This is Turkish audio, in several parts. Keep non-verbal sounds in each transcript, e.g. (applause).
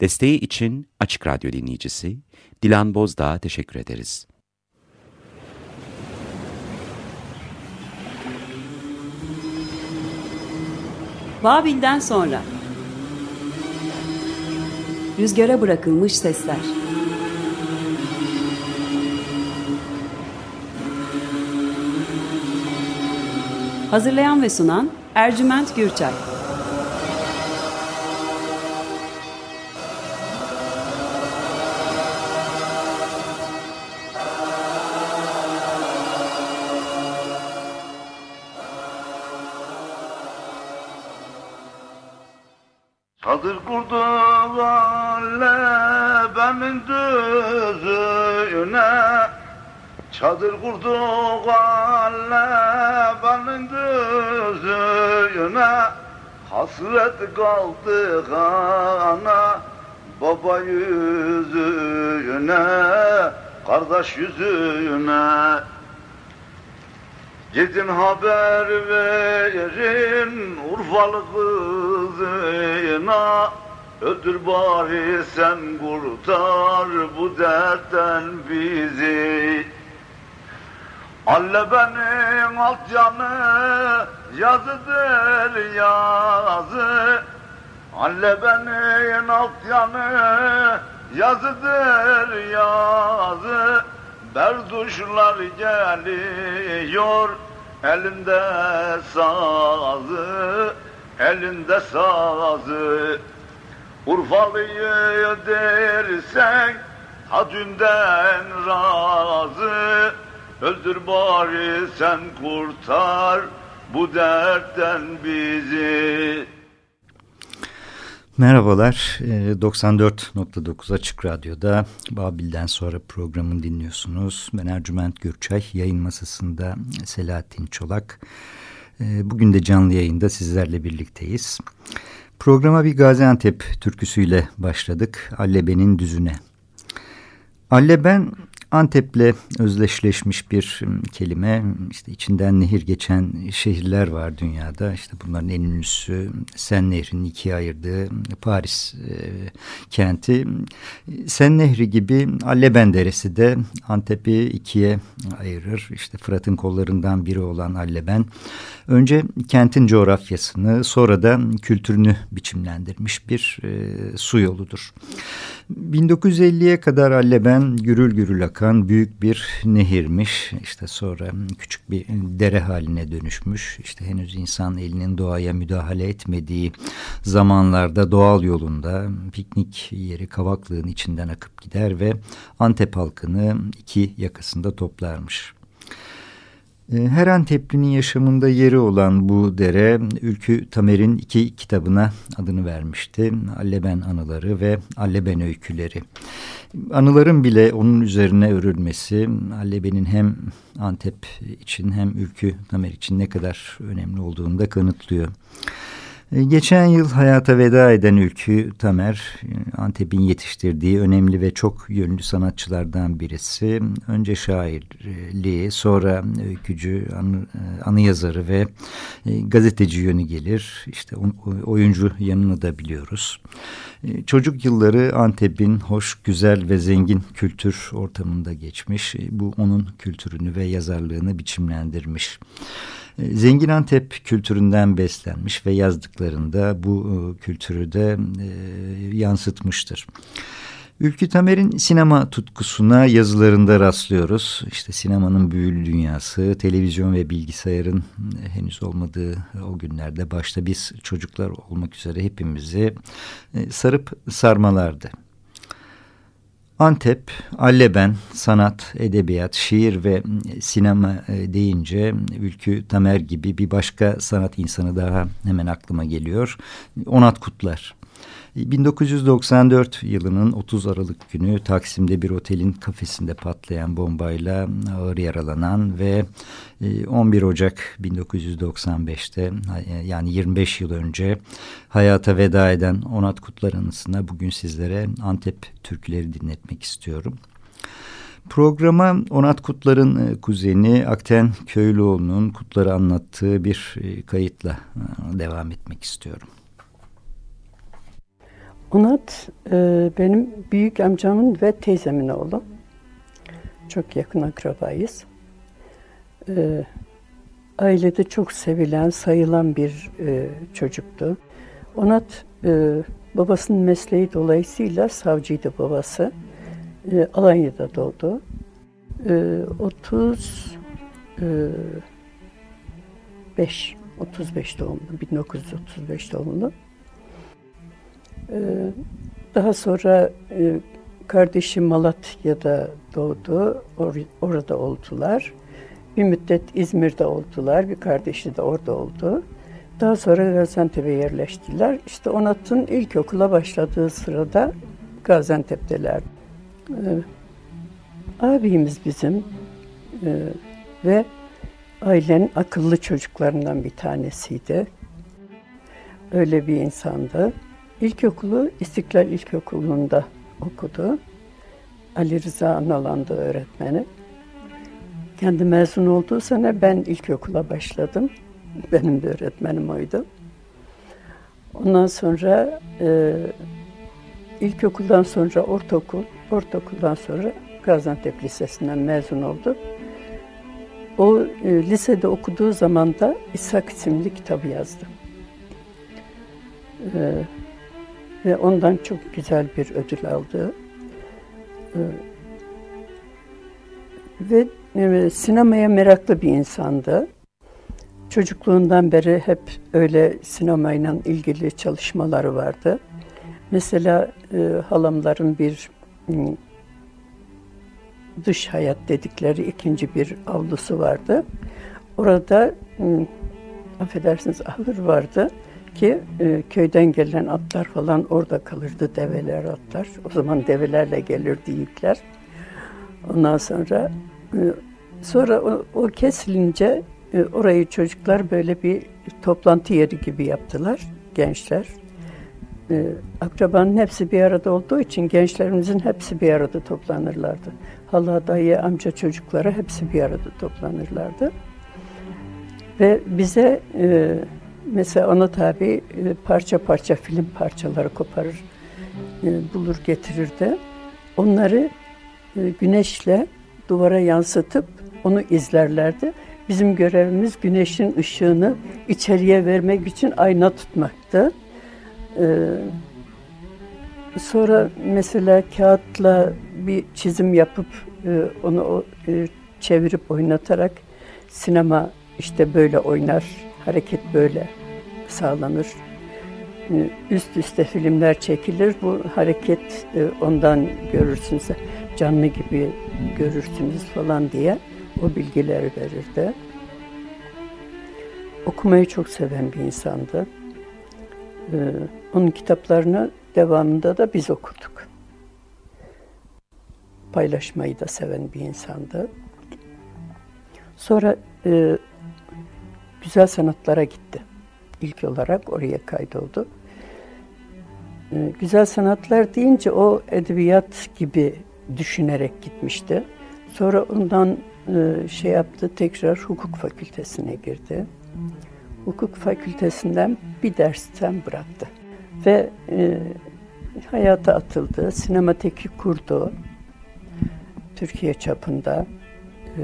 Desteği için Açık Radyo dinleyicisi Dilan Bozdağ'a teşekkür ederiz. Babil'den sonra. Rüzgara bırakılmış sesler. Hazırlayan ve sunan Ercüment Gürçay Çadır kurduk benim düzüne Hasret kaldı ana baba yüzüne Kardeş yüzüne Gidin haber verin Urfalı kızına Öldür bari sen kurtar bu dertten bizi Alle benim alt yanı yazıdır yazı. Alle benim alt yanı yazıdır yazı. Berduşlar geliyor elinde sazı elinde sazı. Urfalı'yı dersen ha dünden razı öldür bari sen kurtar bu dertten bizi Merhabalar, 94.9 Açık Radyo'da Babil'den sonra programını dinliyorsunuz. Ben Ercüment Gürçay, yayın masasında Selahattin Çolak. Bugün de canlı yayında sizlerle birlikteyiz. Programa bir Gaziantep türküsüyle başladık, Alleben'in düzüne. Alleben Antep'le özdeşleşmiş bir kelime. İşte içinden nehir geçen şehirler var dünyada. İşte bunların en ünlüsü Sen Nehri'nin ikiye ayırdığı Paris e, kenti. Sen Nehri gibi Alleben Deresi de Antep'i ikiye ayırır. İşte Fırat'ın kollarından biri olan Alleben. Önce kentin coğrafyasını sonra da kültürünü biçimlendirmiş bir e, su yoludur. 1950'ye kadar Alleben gürül gürül akan büyük bir nehirmiş. İşte sonra küçük bir dere haline dönüşmüş. İşte henüz insan elinin doğaya müdahale etmediği zamanlarda doğal yolunda piknik yeri kavaklığın içinden akıp gider ve Antep halkını iki yakasında toplarmış. Ee, her Antepli'nin yaşamında yeri olan bu dere Ülkü Tamer'in iki kitabına adını vermişti. Alleben Anıları ve Alleben Öyküleri. Anıların bile onun üzerine örülmesi Alleben'in hem Antep için hem Ülkü Tamer için ne kadar önemli olduğunu da kanıtlıyor. E, geçen yıl hayata veda eden Ülkü Tamer, e, Antep'in yetiştirdiği önemli ve çok yönlü sanatçılardan birisi. Önce şairliği, sonra öykücü, anı, e, anı yazarı ve gazeteci yönü gelir. İşte oyuncu yanını da biliyoruz. Çocuk yılları Antep'in hoş, güzel ve zengin kültür ortamında geçmiş. Bu onun kültürünü ve yazarlığını biçimlendirmiş. E, zengin Antep kültüründen beslenmiş ve yazdıklarında bu e, kültürü de e, yansıtmıştır. Ülkü Tamer'in sinema tutkusuna yazılarında rastlıyoruz. İşte sinemanın büyülü dünyası, televizyon ve bilgisayarın henüz olmadığı o günlerde başta biz çocuklar olmak üzere hepimizi sarıp sarmalardı. Antep, Alleben, sanat, edebiyat, şiir ve sinema e, deyince Ülkü Tamer gibi bir başka sanat insanı daha hemen aklıma geliyor. Onat Kutlar. 1994 yılının 30 Aralık günü Taksim'de bir otelin kafesinde patlayan bombayla ağır yaralanan ve 11 e, Ocak 1995'te yani 25 yıl önce hayata veda eden Onat Kutlar anısına bugün sizlere Antep türküleri dinletmek istiyorum. Programa Onat Kutlar'ın e, kuzeni Akten Köylüoğlu'nun Kutlar'ı anlattığı bir e, kayıtla devam etmek istiyorum. Onat e, benim büyük amcamın ve teyzemin oğlu. Çok yakın akrabayız. E, ailede çok sevilen, sayılan bir e, çocuktu. Onat e, babasının mesleği dolayısıyla savcıydı babası. E, Alanya'da doğdu. E, 30 e, 5 35 doğumlu, 1935 doğumlu. Ee, daha sonra e, kardeşi Malatya'da doğdu, Or- orada oldular. Bir müddet İzmir'de oldular, bir kardeşi de orada oldu. Daha sonra Gaziantep'e yerleştiler. İşte Onat'ın ilkokula başladığı sırada Gaziantep'teler. Ee, abimiz bizim ee, ve ailenin akıllı çocuklarından bir tanesiydi. Öyle bir insandı. İlkokulu İstiklal İlkokulu'nda okudu. Ali Rıza Analan'dı öğretmeni. Kendi mezun olduğu sene ben ilkokula başladım. Benim de öğretmenim oydu. Ondan sonra e, ilkokuldan sonra ortaokul, ortaokuldan sonra Gaziantep Lisesi'nden mezun oldu. O e, lisede okuduğu zaman da İshak isimli kitabı yazdı. E, ve ondan çok güzel bir ödül aldı. E, ve e, sinemaya meraklı bir insandı. Çocukluğundan beri hep öyle sinemayla ilgili çalışmaları vardı. Mesela e, halamların bir dış hayat dedikleri ikinci bir avlusu vardı. Orada affedersiniz ahır vardı ki e, köyden gelen atlar falan orada kalırdı develer atlar. O zaman develerle gelirdi yükler. Ondan sonra e, sonra o, o kesilince e, orayı çocuklar böyle bir toplantı yeri gibi yaptılar gençler. E, akrabanın hepsi bir arada olduğu için gençlerimizin hepsi bir arada toplanırlardı. Hala, dayı, amca çocukları hepsi bir arada toplanırlardı. Ve bize e, mesela ona tabi e, parça parça film parçaları koparır, e, bulur getirirdi. Onları e, güneşle duvara yansıtıp onu izlerlerdi. Bizim görevimiz güneşin ışığını içeriye vermek için ayna tutmaktı. Sonra mesela kağıtla bir çizim yapıp onu çevirip oynatarak sinema işte böyle oynar, hareket böyle sağlanır. E, üst üste filmler çekilir. Bu hareket e, ondan görürsünüz, canlı gibi görürsünüz falan diye o bilgileri verirdi. Okumayı çok seven bir insandı. Ee, onun kitaplarını devamında da biz okuduk. Paylaşmayı da seven bir insandı. Sonra e, güzel sanatlara gitti. İlk olarak oraya kaydoldu. E, güzel sanatlar deyince o edebiyat gibi düşünerek gitmişti. Sonra ondan e, şey yaptı, tekrar hukuk fakültesine girdi. Hukuk fakültesinden bir dersten bıraktı. Ve e, hayata atıldı, sinemateki kurdu. Türkiye çapında. E,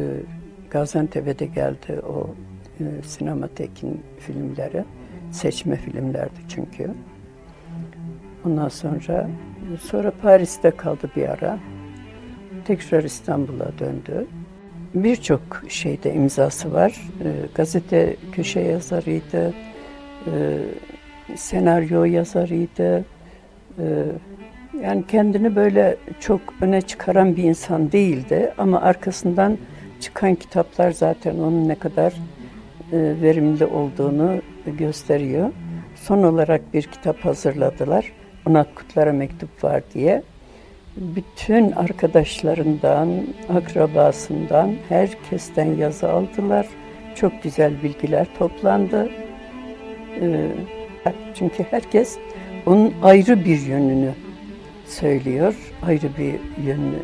Gaziantep'e de geldi o sinematekin filmleri. Seçme filmlerdi çünkü. Ondan sonra sonra Paris'te kaldı bir ara. Tekrar İstanbul'a döndü. Birçok şeyde imzası var. E, gazete köşe yazarıydı, e, senaryo yazarıydı. E, yani kendini böyle çok öne çıkaran bir insan değildi ama arkasından çıkan kitaplar zaten onun ne kadar e, verimli olduğunu gösteriyor. Son olarak bir kitap hazırladılar. Onat Kutlar'a mektup var diye bütün arkadaşlarından, akrabasından, herkesten yazı aldılar. Çok güzel bilgiler toplandı. Ee, çünkü herkes onun ayrı bir yönünü söylüyor, ayrı bir yönünü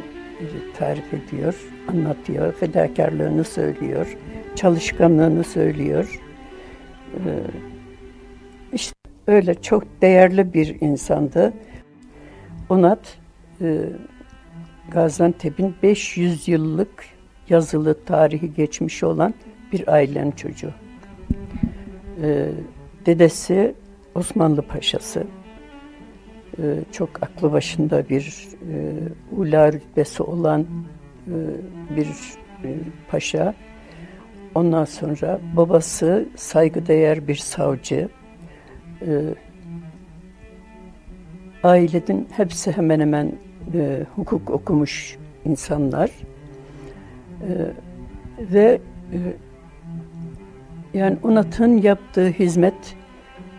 tarif ediyor, anlatıyor, fedakarlığını söylüyor, çalışkanlığını söylüyor. Ee, işte öyle çok değerli bir insandı. Onat e, Gaziantep'in 500 yıllık yazılı tarihi geçmiş olan bir ailenin çocuğu. E, dedesi Osmanlı Paşası. E, çok aklı başında bir e, ula rütbesi olan e, bir paşa. Ondan sonra babası saygıdeğer bir savcı. E, ailenin hepsi hemen hemen e, hukuk okumuş insanlar. E, ve e, yani Onat'ın yaptığı hizmet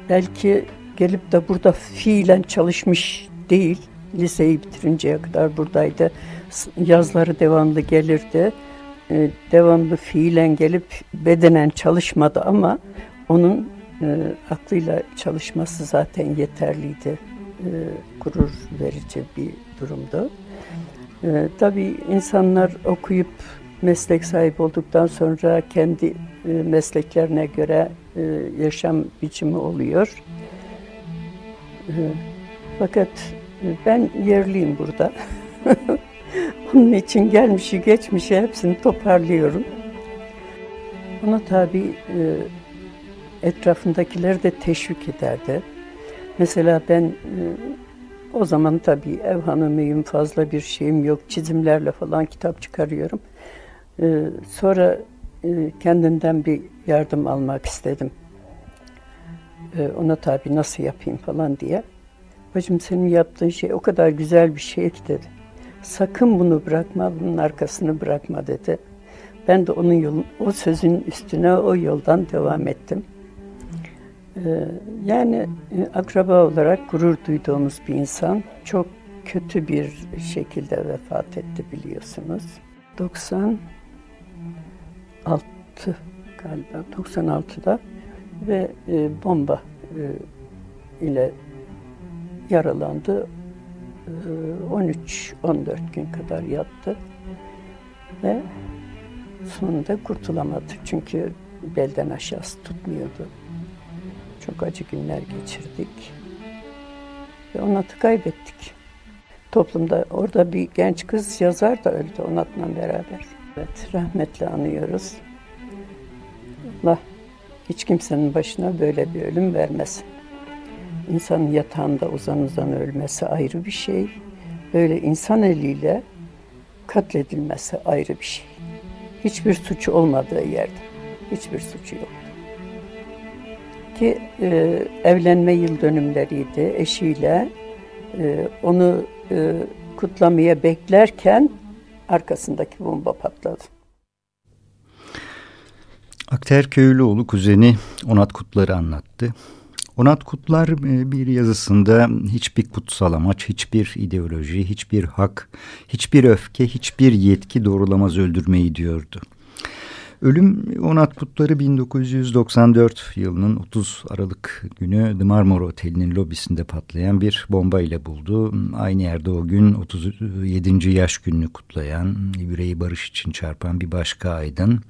belki gelip de burada fiilen çalışmış değil. Liseyi bitirinceye kadar buradaydı. Yazları devamlı gelirdi. E, devamlı fiilen gelip bedenen çalışmadı ama onun e, aklıyla çalışması zaten yeterliydi. E, gurur verici bir durumdu. Tabii insanlar okuyup meslek sahibi olduktan sonra kendi mesleklerine göre yaşam biçimi oluyor. Fakat ben yerliyim burada. (laughs) Onun için gelmişi geçmişi hepsini toparlıyorum. Ona tabii e, etrafındakileri de teşvik ederdi. Mesela ben e, o zaman tabii ev hanımıyım, fazla bir şeyim yok. Çizimlerle falan kitap çıkarıyorum. E, sonra kendinden bir yardım almak istedim. Ona tabii nasıl yapayım falan diye. Bacım senin yaptığın şey o kadar güzel bir şey ki dedi. Sakın bunu bırakma, bunun arkasını bırakma dedi. Ben de onun yolun, o sözün üstüne o yoldan devam ettim. Ee, yani e, akraba olarak gurur duyduğumuz bir insan çok kötü bir şekilde vefat etti biliyorsunuz. 96 galiba 96'da ve e, bomba e, ile yaralandı. 13-14 gün kadar yattı ve sonunda kurtulamadı çünkü belden aşağısı tutmuyordu. Çok acı günler geçirdik. Ve Onat'ı kaybettik. Toplumda orada bir genç kız yazar da öldü Onat'la beraber. Evet, rahmetle anıyoruz. Allah hiç kimsenin başına böyle bir ölüm vermesin. İnsanın yatağında uzan uzan ölmesi ayrı bir şey. Böyle insan eliyle katledilmesi ayrı bir şey. Hiçbir suçu olmadığı yerde. Hiçbir suçu yok ki e, evlenme yıl dönümleriydi eşiyle. E, onu e, kutlamaya beklerken arkasındaki bomba patladı. Akter Köylüoğlu kuzeni Onat Kutlar'ı anlattı. Onat Kutlar e, bir yazısında hiçbir kutsal amaç, hiçbir ideoloji, hiçbir hak, hiçbir öfke, hiçbir yetki doğrulamaz öldürmeyi diyordu. Ölüm Onat Kutları 1994 yılının 30 Aralık günü The Marmara Oteli'nin lobisinde patlayan bir bomba ile buldu. Aynı yerde o gün 37. yaş gününü kutlayan, yüreği barış için çarpan bir başka aydın.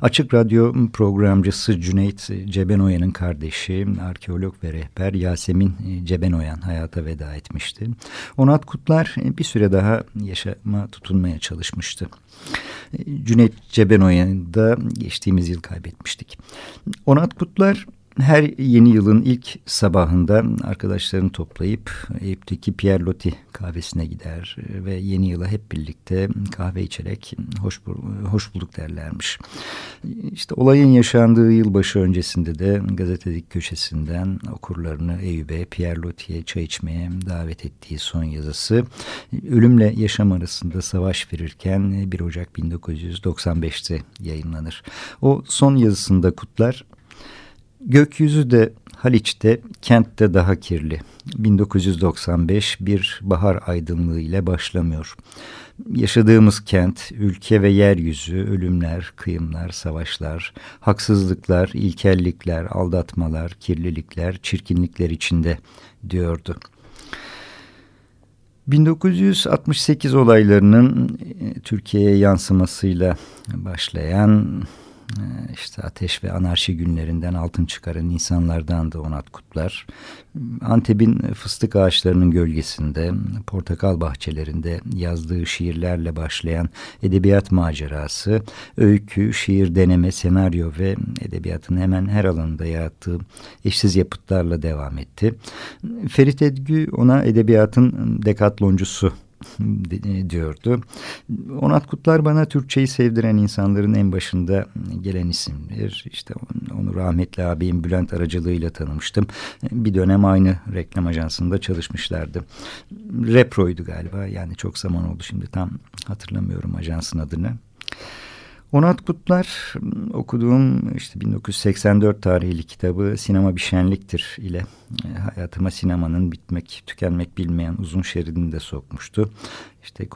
Açık Radyo programcısı Cüneyt Cebenoyan'ın kardeşi, arkeolog ve rehber Yasemin Cebenoyan hayata veda etmişti. Onat Kutlar bir süre daha yaşama tutunmaya çalışmıştı. Cüneyt Cebenoyan'ı da geçtiğimiz yıl kaybetmiştik. Onat Kutlar her yeni yılın ilk sabahında arkadaşlarını toplayıp Eyüp'teki Pierre Loti kahvesine gider ve yeni yıla hep birlikte kahve içerek hoş, hoş bulduk derlermiş. İşte olayın yaşandığı yılbaşı öncesinde de gazetedeki köşesinden okurlarını Eyüp'e, Pierre Loti'ye çay içmeye davet ettiği son yazısı ölümle yaşam arasında savaş verirken 1 Ocak 1995'te yayınlanır. O son yazısında Kutlar Gökyüzü de Haliç'te, kentte daha kirli. 1995 bir bahar aydınlığı ile başlamıyor. Yaşadığımız kent, ülke ve yeryüzü, ölümler, kıyımlar, savaşlar, haksızlıklar, ilkellikler, aldatmalar, kirlilikler, çirkinlikler içinde diyordu. 1968 olaylarının e, Türkiye'ye yansımasıyla başlayan işte ateş ve anarşi günlerinden altın çıkaran insanlardan da Onat Kutlar. Antep'in fıstık ağaçlarının gölgesinde, portakal bahçelerinde yazdığı şiirlerle başlayan edebiyat macerası, öykü, şiir deneme, senaryo ve edebiyatın hemen her alanında yarattığı eşsiz yapıtlarla devam etti. Ferit Edgü ona edebiyatın dekatloncusu diyordu. Onat Kutlar bana Türkçeyi sevdiren insanların en başında gelen isimdir. İşte onu rahmetli abim Bülent aracılığıyla tanımıştım. Bir dönem aynı reklam ajansında çalışmışlardı. Repro'ydu galiba yani çok zaman oldu şimdi tam hatırlamıyorum ajansın adını. Onat Kutlar okuduğum işte 1984 tarihli kitabı Sinema Bir Şenliktir ile e, hayatıma sinemanın bitmek, tükenmek bilmeyen uzun şeridini de sokmuştu. İşte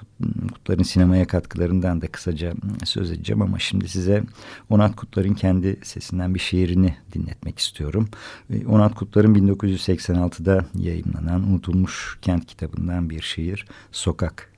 Kutlar'ın sinemaya katkılarından da kısaca söz edeceğim ama şimdi size Onat Kutlar'ın kendi sesinden bir şiirini dinletmek istiyorum. E, Onat Kutlar'ın 1986'da yayınlanan Unutulmuş Kent kitabından bir şiir Sokak.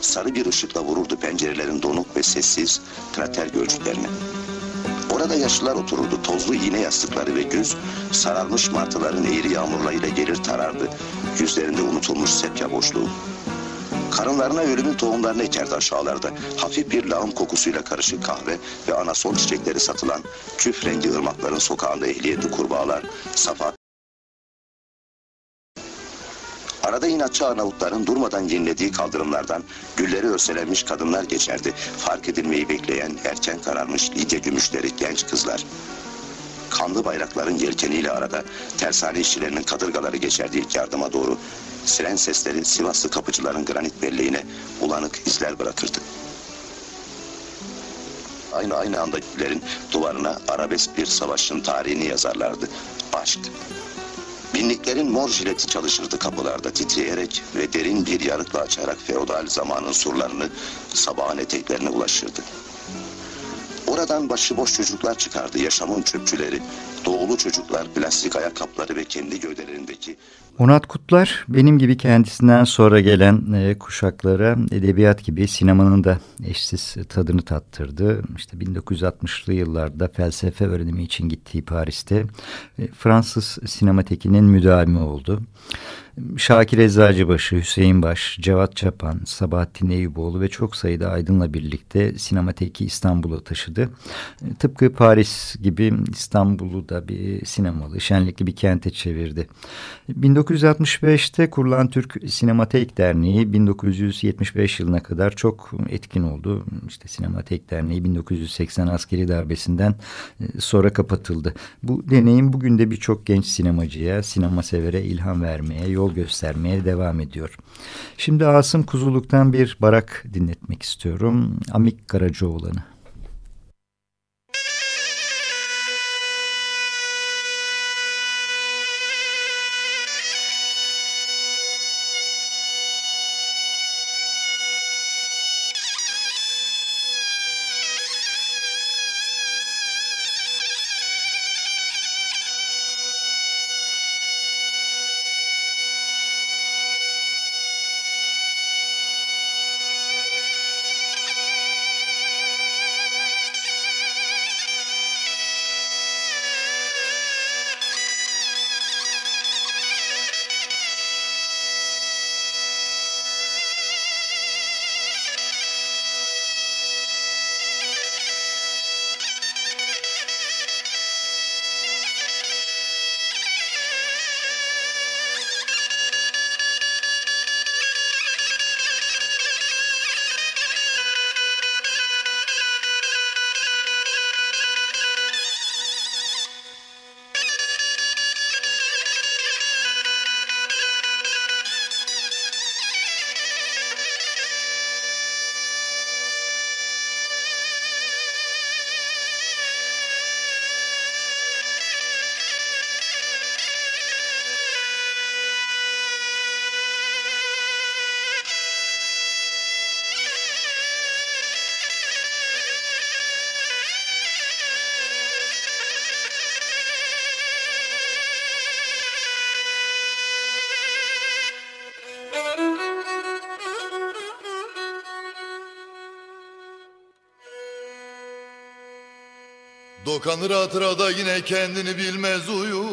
Sarı bir ışıkla vururdu pencerelerin donuk ve sessiz krater gölcüklerine. Orada yaşlılar otururdu. Tozlu iğne yastıkları ve güz sararmış martıların eğri yağmurlarıyla gelir tarardı. Yüzlerinde unutulmuş sepya boşluğu. Karınlarına ölümün tohumlarını ekerdi aşağılarda. Hafif bir lağım kokusuyla karışık kahve ve anasol çiçekleri satılan küf rengi ırmakların sokağında ehliyetli kurbağalar, safa Arada inatçı Arnavutların durmadan yenilediği kaldırımlardan gülleri örselenmiş kadınlar geçerdi. Fark edilmeyi bekleyen erken kararmış Lidya gümüşleri genç kızlar. Kanlı bayrakların yelkeniyle arada tersane işçilerinin kadırgaları geçerdi ilk yardıma doğru. Siren sesleri Sivaslı kapıcıların granit belleğine bulanık izler bırakırdı. Aynı aynı anda duvarına arabesk bir savaşın tarihini yazarlardı. Aşk. Binliklerin mor jileti çalışırdı kapılarda titreyerek ve derin bir yarıkla açarak feodal zamanın surlarını sabahın eteklerine ulaşırdı. Oradan başıboş çocuklar çıkardı yaşamın çöpçüleri, doğulu çocuklar plastik ayakkabıları ve kendi gövdelerindeki Onat Kutlar benim gibi kendisinden sonra gelen e, kuşaklara edebiyat gibi sinemanın da eşsiz tadını tattırdı. İşte 1960'lı yıllarda felsefe öğrenimi için gittiği Paris'te e, Fransız sinematekinin müdavimi oldu. Şakir Eczacıbaşı, Hüseyin Baş, Cevat Çapan, Sabahattin Eyüboğlu ve çok sayıda aydınla birlikte sinemateki İstanbul'a taşıdı. Tıpkı Paris gibi İstanbul'u da bir sinemalı, şenlikli bir kente çevirdi. 1965'te kurulan Türk Sinematek Derneği 1975 yılına kadar çok etkin oldu. İşte Sinematek Derneği 1980 askeri darbesinden e, sonra kapatıldı. Bu deneyim bugün de birçok genç sinemacıya, sinema severe ilham vermeye, yol göstermeye devam ediyor. Şimdi Asım Kuzuluk'tan bir barak dinletmek istiyorum. Amik Karacaoğlan'ı. Dokanır hatırada yine kendini bilmez uyu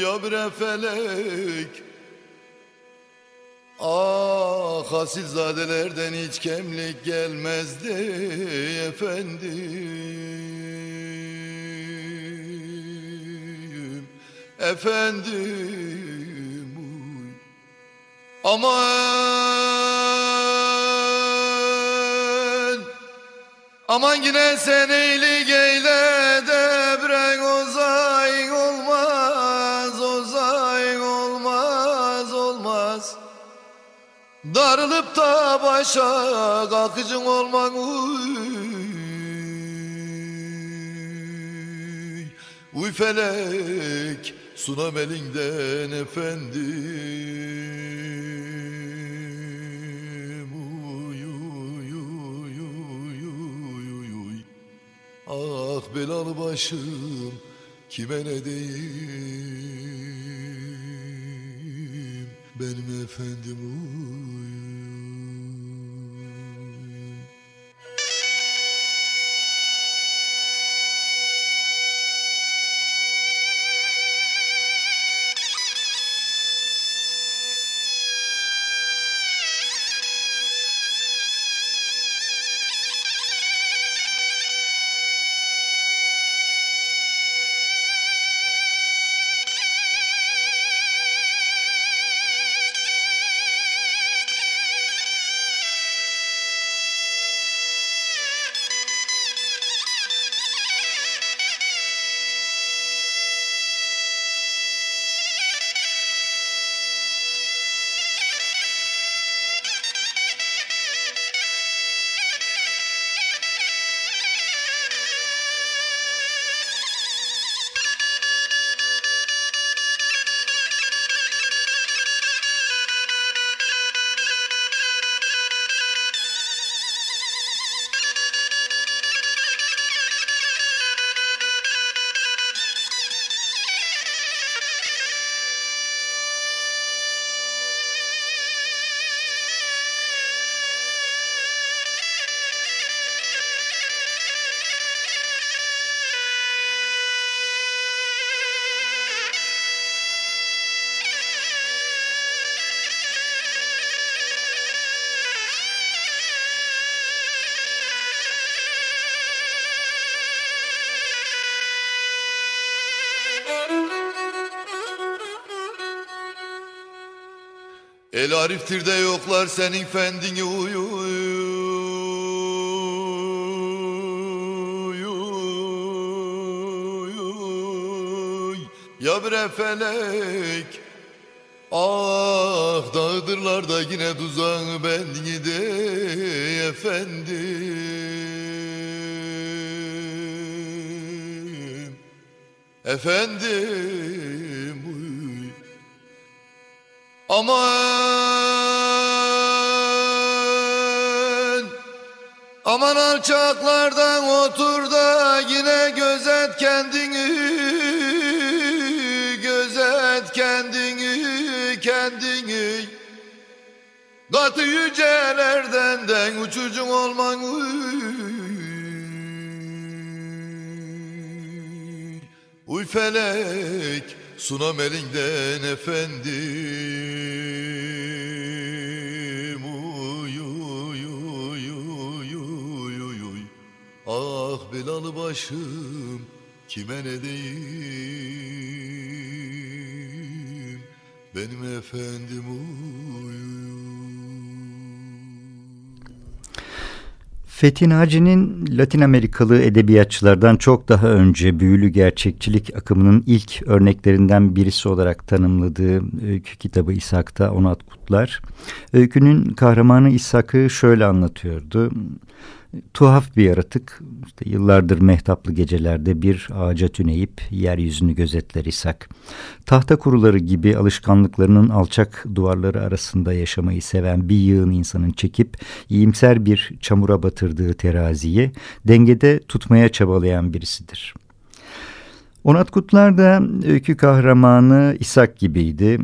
ya bre felek Ah asilzadelerden hiç kemlik gelmezdi efendim. Efendim. Aman Aman yine sen eylik eyle debrek ozayın olmaz Ozayın olmaz olmaz. Darılıp da başa kalkıcın olmak uy. Uy felek sunam elinden efendim belalı başım kime ne diyeyim? Benim efendim uy El Arif'tir de yoklar senin fendini uy uy uy uy uy. Ya bre felek Ah dağdırlar da yine tuzağı bendini de efendim Efendim uy. Aman alçaklardan otur da yine gözet kendini Gözet kendini kendini Katı yücelerden den uçucun olman uy. Uy felek sunam elinden efendim Belalı başım kime ne diyeyim Benim efendim Fethi Naci'nin Latin Amerikalı edebiyatçılardan çok daha önce büyülü gerçekçilik akımının ilk örneklerinden birisi olarak tanımladığı öykü kitabı İshak'ta Onat Kutlar. Öykünün kahramanı İshak'ı şöyle anlatıyordu. Tuhaf bir yaratık, işte yıllardır mehtaplı gecelerde bir ağaca tüneyip yeryüzünü gözetler İshak. Tahta kuruları gibi alışkanlıklarının alçak duvarları arasında yaşamayı seven bir yığın insanın çekip iyimser bir çamura batırdığı teraziyi dengede tutmaya çabalayan birisidir. Onat Kutlar da öykü kahramanı İshak gibiydi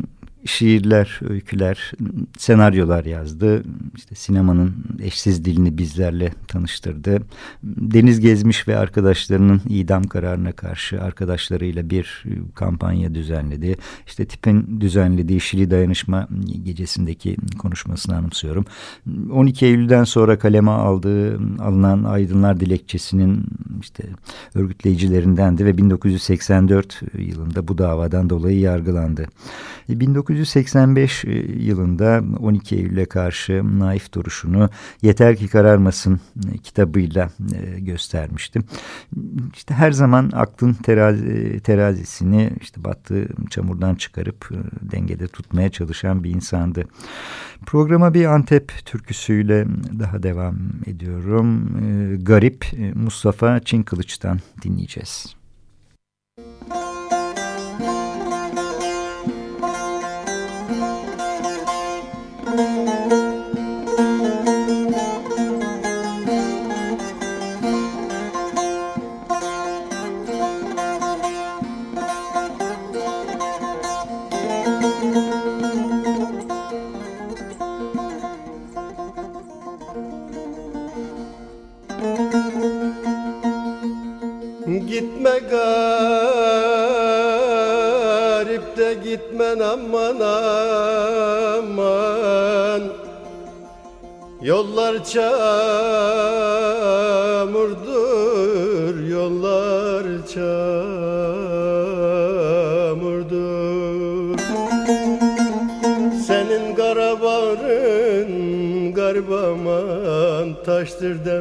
şiirler, öyküler, senaryolar yazdı. İşte sinemanın eşsiz dilini bizlerle tanıştırdı. Deniz gezmiş ve arkadaşlarının idam kararına karşı arkadaşlarıyla bir kampanya düzenledi. İşte tipin düzenlediği Şili Dayanışma gecesindeki konuşmasını anımsıyorum. 12 Eylül'den sonra kaleme aldığı alınan Aydınlar Dilekçesi'nin işte örgütleyicilerindendi ve 1984 yılında bu davadan dolayı yargılandı. 1985 e, yılında 12 Eylül'e karşı naif duruşunu Yeter ki Kararmasın e, kitabıyla e, göstermişti. İşte her zaman aklın terazi, terazisini işte battığı çamurdan çıkarıp dengede tutmaya çalışan bir insandı. Programa bir Antep türküsüyle daha devam ediyorum. Garip Mustafa Çin Kılıç'tan dinleyeceğiz. Garbaman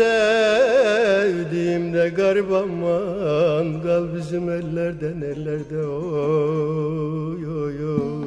sevdiğimde garip aman Kal bizim ellerden ellerde. Oy oy oy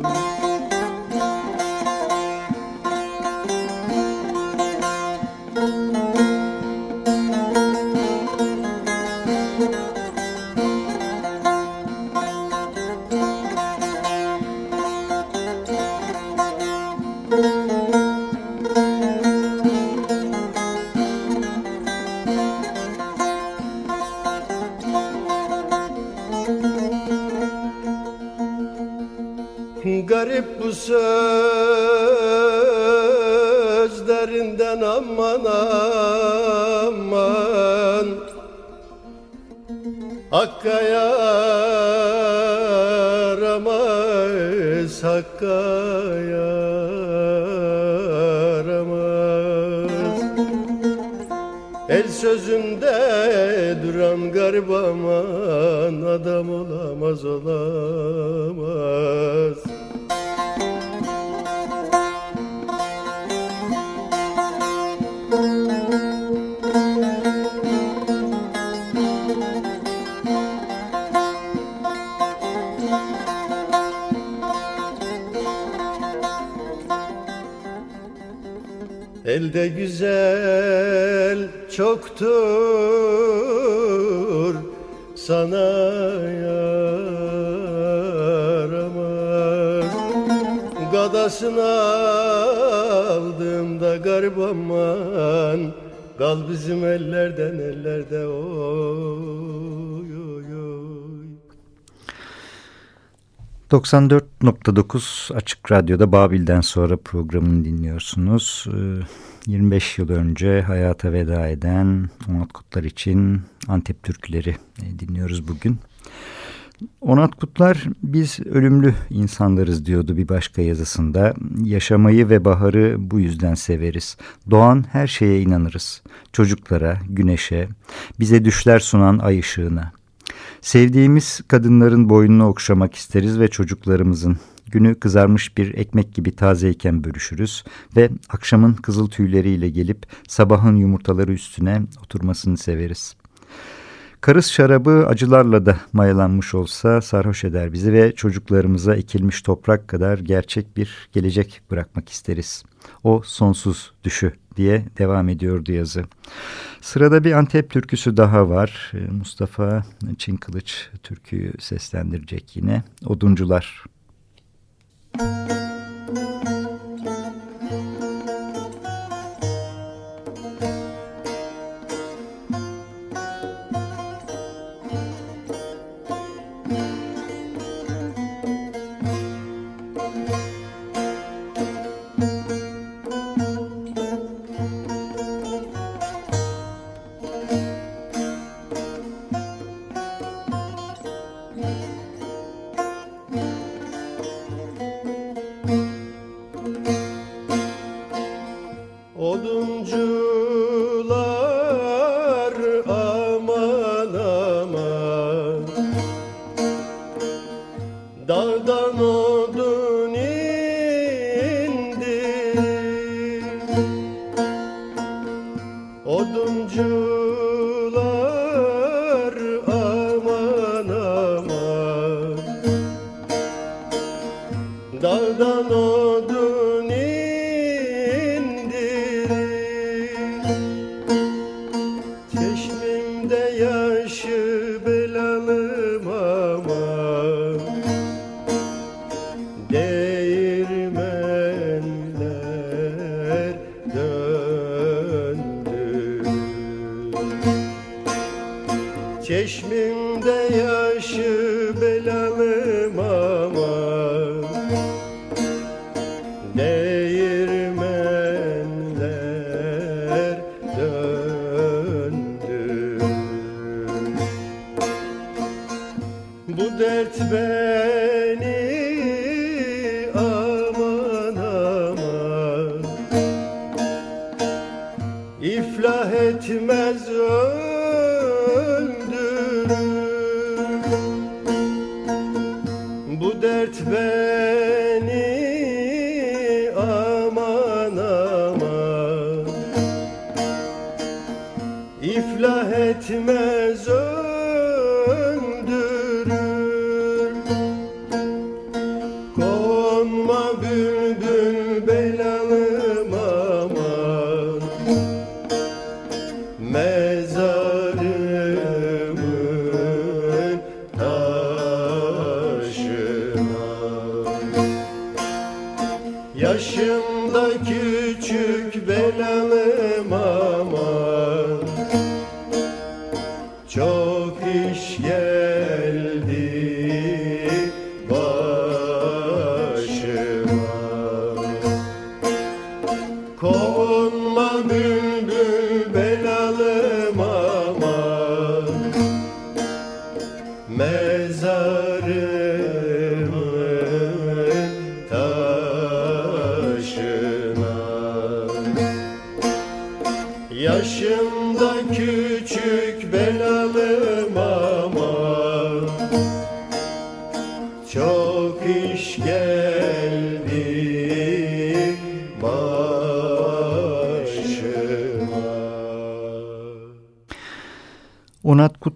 Hakka Elde güzel çoktur sana yaramaz. Gadasını aldığımda garip aman Kal bizim ellerden ellerde oy oy oy. 94.9 Açık Radyo'da Babil'den sonra programını dinliyorsunuz. 25 yıl önce hayata veda eden Onat Kutlar için Antep türküleri dinliyoruz bugün. Onat Kutlar biz ölümlü insanlarız diyordu bir başka yazısında. Yaşamayı ve baharı bu yüzden severiz. Doğan her şeye inanırız. Çocuklara, güneşe, bize düşler sunan ay ışığına. Sevdiğimiz kadınların boynunu okşamak isteriz ve çocuklarımızın günü kızarmış bir ekmek gibi tazeyken bölüşürüz ve akşamın kızıl tüyleriyle gelip sabahın yumurtaları üstüne oturmasını severiz. Karız şarabı acılarla da mayalanmış olsa sarhoş eder bizi ve çocuklarımıza ekilmiş toprak kadar gerçek bir gelecek bırakmak isteriz. O sonsuz düşü diye devam ediyordu yazı. Sırada bir Antep türküsü daha var. Mustafa Çinkılıç türküyü seslendirecek yine. Oduncular. Música Onat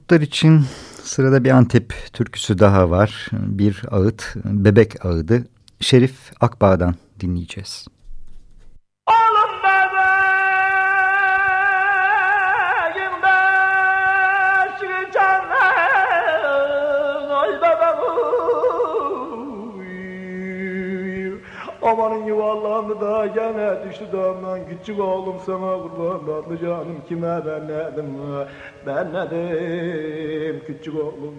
Kutlar için sırada bir Antep türküsü daha var. Bir ağıt, bebek ağıdı. Şerif Akbağ'dan dinleyeceğiz. Amanın yuvarlandı da gene düştü damdan Küçük oğlum sana kurban tatlı canım. Kime ben nedim Ben nedim küçük oğlum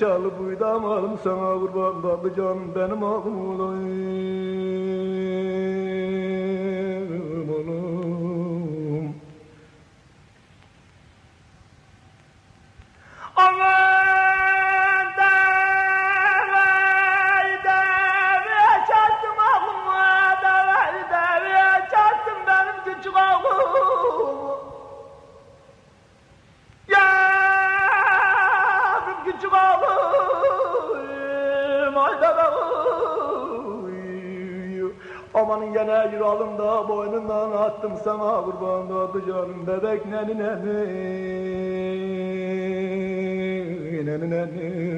gene canım bebek neni neni. Neni neni.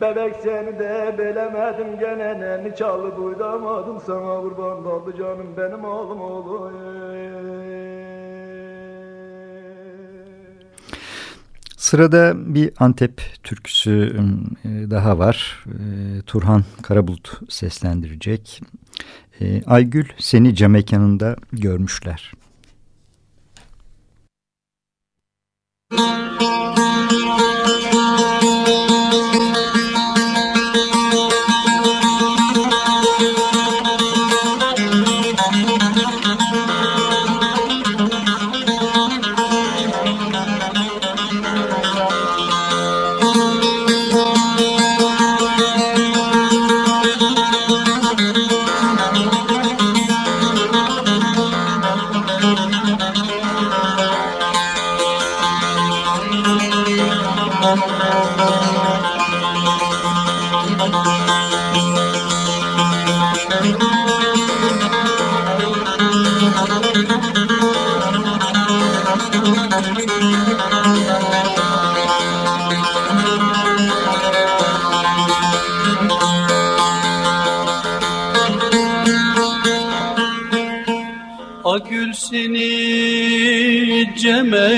Bebeğim Bebek seni de bilemedim gene neni çalıp uydamadım sana kurban oldu canım benim oğlum oğlum Sırada bir Antep türküsü e, daha var. E, Turhan Karabulut seslendirecek. E, Aygül seni cam görmüşler.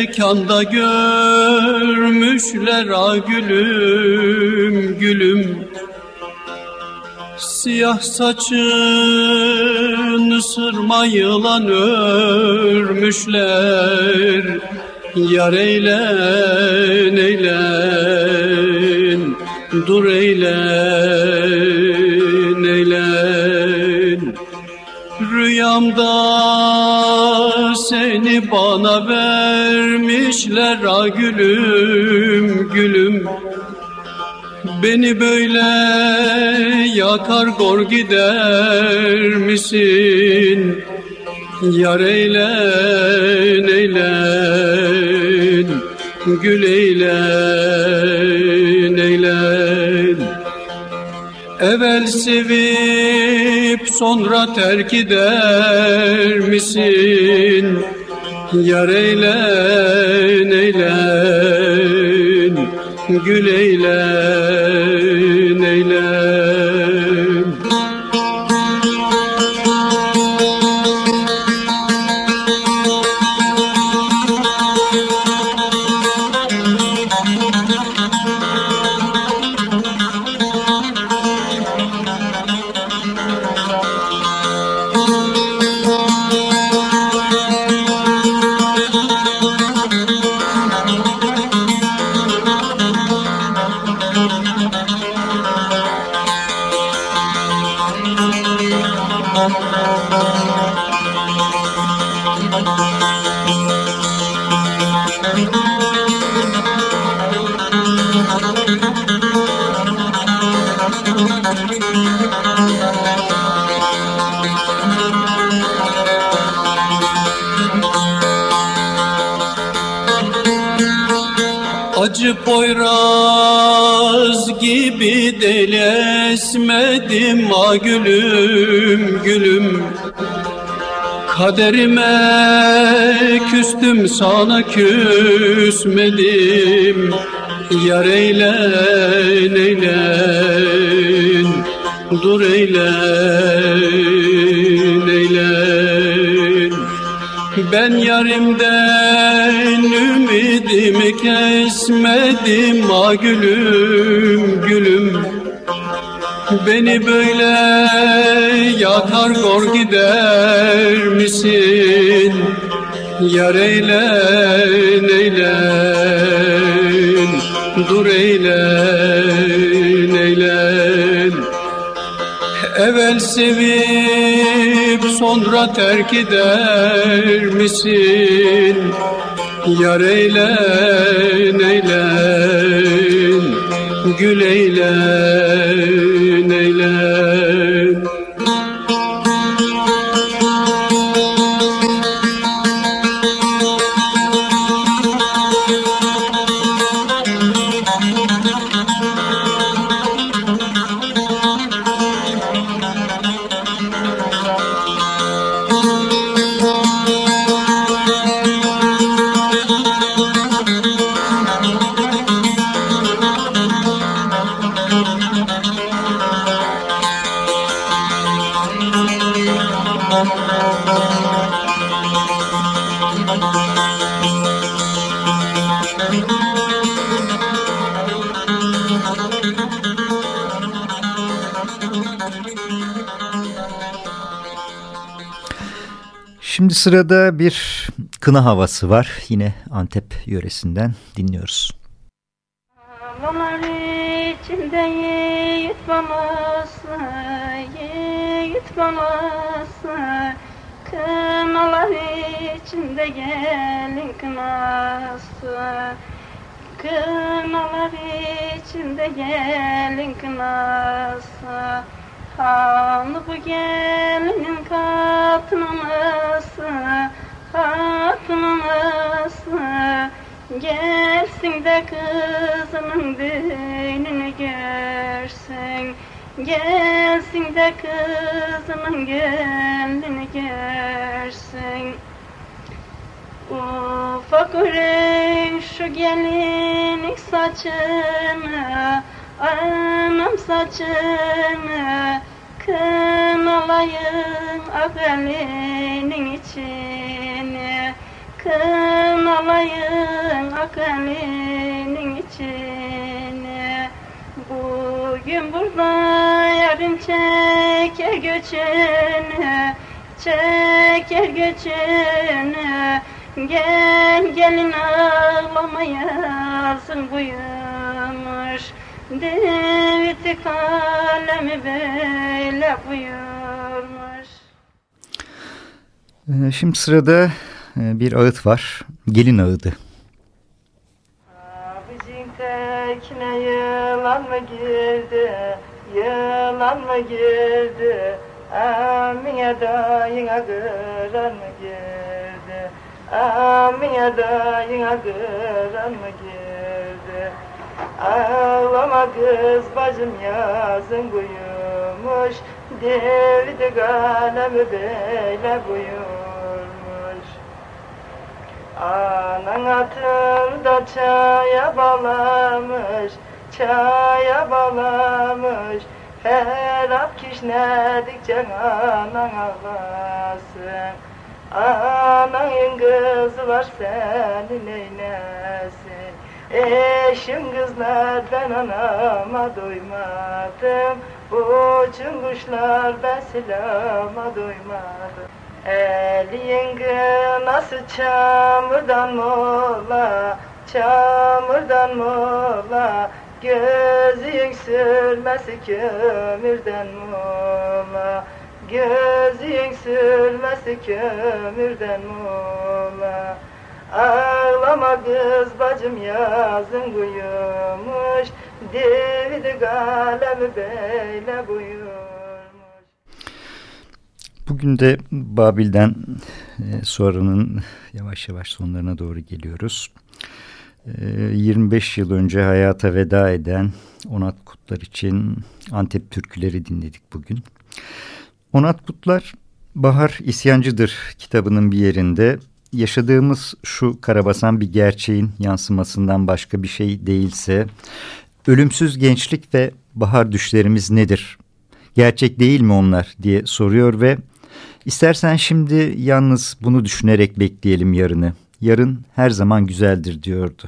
Cemekanda görmüşler a gülüm gülüm. Siyah saçını sırma yılan örmüşler. Yar eylen eylen Dur eylen eylen. Rüyamda seni bana vermişler a gülüm gülüm Beni böyle yakar gor gider misin? Yar eylen eylen Gül eylen Evvel sevip sonra terk eder misin? Yar eylen eylen Gül eylen Acı poyraz gibi delesmedim a gülüm gülüm. Kaderime küstüm sana küsmedim. Yar eylen eylen Dur eylen eylen Ben yarimden ümidimi kesmedim a gülüm gülüm Beni böyle yakar gor gider misin? Yar eylen eylen Dur eylen eylen Evvel sevip sonra terk eder misin? Yar eylen eylen Gül eylen eylen sırada bir kına havası var. Yine Antep yöresinden dinliyoruz. Havalar içinde yiğit babası, yiğit babası Kınalar içinde gelin kınası Kınalar içinde gelin kınası Bu gelinin katmanası Katmanası Gelsin de kızının düğününü görsün. Gelsin de kızının gönlünü görsün. Ufak şu gelinin saçını Anam saçını Kınalayın akalinin içini. Kınalayın akalinin içini. Bugün burada yarın çeker göçünü Çeker göçünü. Gel gelin ağlama yazın buyurmuş Deviti kalemi böyle buyurmuş Ee, Şimdi sırada e, bir ağıt var. Gelin ağıdı. Abicin tekine yılan mı girdi, yılan mı girdi? Amine dayına kıran mı girdi? Amine dayına kıran mı girdi? Ağlama kız bacım yazın buyurmuş, devdi kalemi böyle buyurmuş. Anan atında çaya balamış, çaya balamış. Her at kişnedikçe anan ağlasın. Ananın kızı var senin eylesin. Eşim kızlar ben anama doymadım. Uçun kuşlar ben silama doymadım. Elin kınası çamurdan mola, çamurdan mola Gözün sürmesi kömürden mola Gözün sürmesi kömürden mola Ağlama kız bacım yazın buyurmuş Devidi kalemi beyle buyurmuş Bugün de Babil'den e, sonranın yavaş yavaş sonlarına doğru geliyoruz. E, 25 yıl önce hayata veda eden Onat Kutlar için Antep türküleri dinledik bugün. Onat Kutlar Bahar İsyancıdır kitabının bir yerinde yaşadığımız şu karabasan bir gerçeğin yansımasından başka bir şey değilse ölümsüz gençlik ve bahar düşlerimiz nedir? Gerçek değil mi onlar diye soruyor ve istersen şimdi yalnız bunu düşünerek bekleyelim yarını. Yarın her zaman güzeldir diyordu.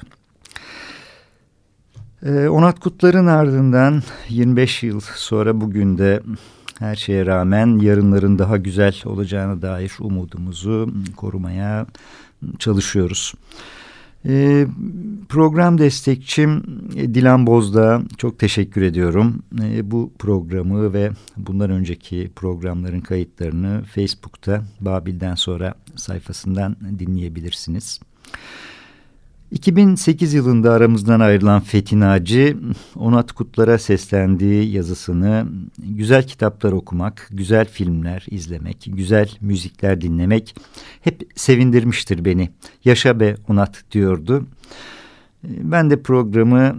Ee, Onat Kutlar'ın ardından 25 yıl sonra bugün de her şeye rağmen yarınların daha güzel olacağına dair umudumuzu korumaya çalışıyoruz. Ee, program destekçim Dilan Bozdağ çok teşekkür ediyorum. Ee, bu programı ve bundan önceki programların kayıtlarını Facebook'ta Babil'den sonra sayfasından dinleyebilirsiniz. 2008 yılında aramızdan ayrılan Fethi Naci, Onat Kutlar'a seslendiği yazısını güzel kitaplar okumak, güzel filmler izlemek, güzel müzikler dinlemek hep sevindirmiştir beni. Yaşa be Onat diyordu. Ben de programı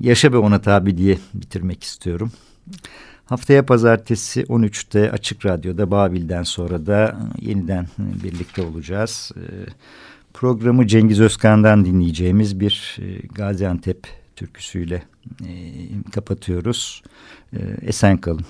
Yaşa be Onat abi diye bitirmek istiyorum. Haftaya pazartesi 13'te Açık Radyo'da Babil'den sonra da yeniden birlikte olacağız. Programı Cengiz Özkan'dan dinleyeceğimiz bir e, Gaziantep türküsüyle e, kapatıyoruz. E, esen kalın.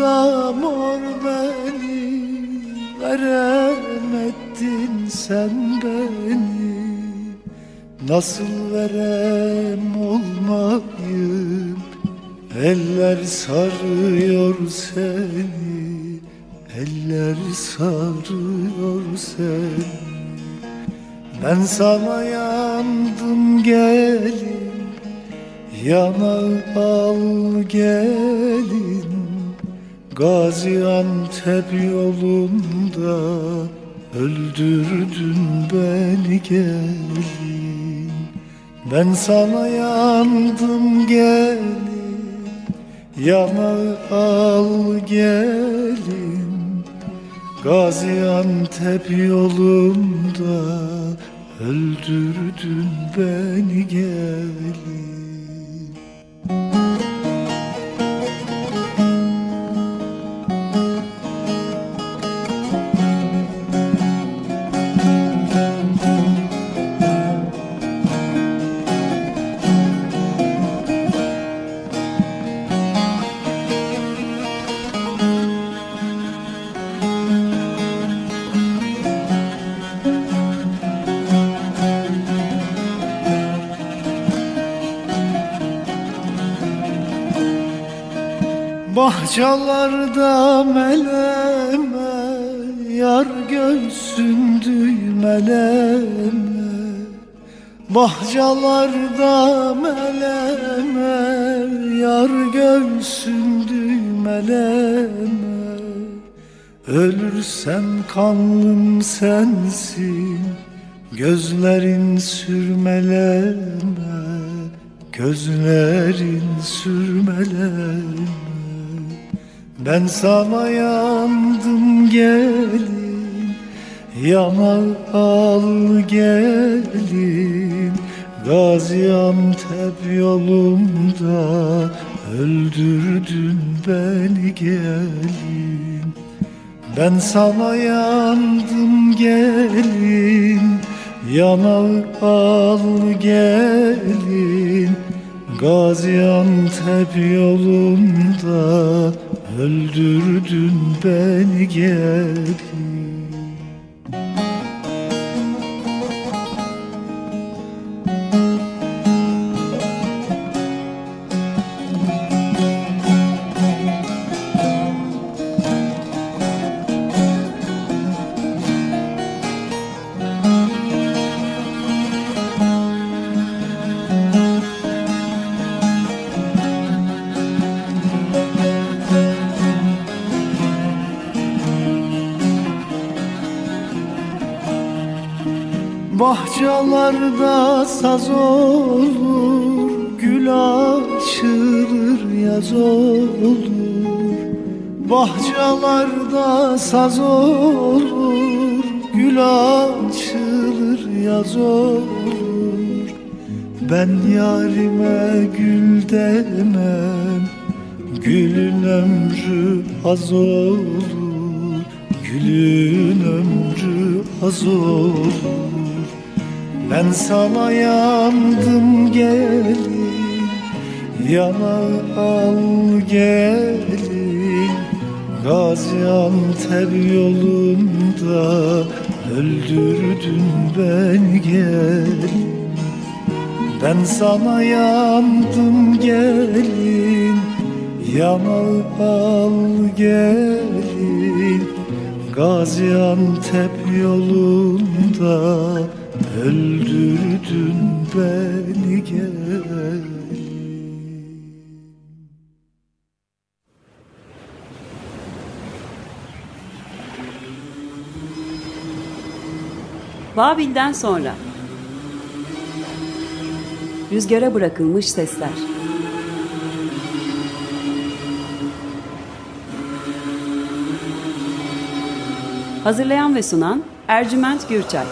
Bahçalarda mor beni veremedin sen beni. Nasıl verem olmayım Eller sarıyor seni. Eller sarıyor seni. Ben sana yandım gelin Yana al gelin Gaziantep yolunda Öldürdün beni gelin. Ben sana yandım gelin Yana al gelin. Gaziantep yolunda Öldürdün beni gelin Bahçalarda meleme Yar göğsün düğmeleme Bahçalarda meleme Yar göğsün düğmeleme Ölürsem kanlım sensin Gözlerin sürmeleme. Gözlerin sürmeleme ben sana yandım gelin Yana al gelin Gaziantep yolunda. Öldürdün beni gelin Ben sana yandım gelin Yana al gelin Gaziantep yolunda Öldürdün beni gelin Bahçalarda saz olur Gül açılır yaz olur. Bahçalarda saz olur Gül açılır yaz olur. Ben yarime gül demem Gülün ömrü az olur. Gülün ömrü az olur ben sana yandım gelin. Yana al gelin. Gaziantep yolunda Öldürdün beni gelin. Ben sana yandım gelin. Yana al gelin. Gaziantep yolunda Öldürdün beni gel. Babil'den sonra. Rüzgara bırakılmış sesler. Hazırlayan ve sunan Ercüment Gürçay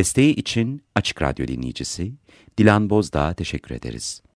Desteği için Açık Radyo dinleyicisi Dilan Bozdağ'a teşekkür ederiz.